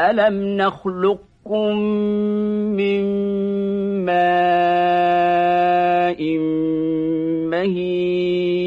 ألم نخلقكم من ماء مهين؟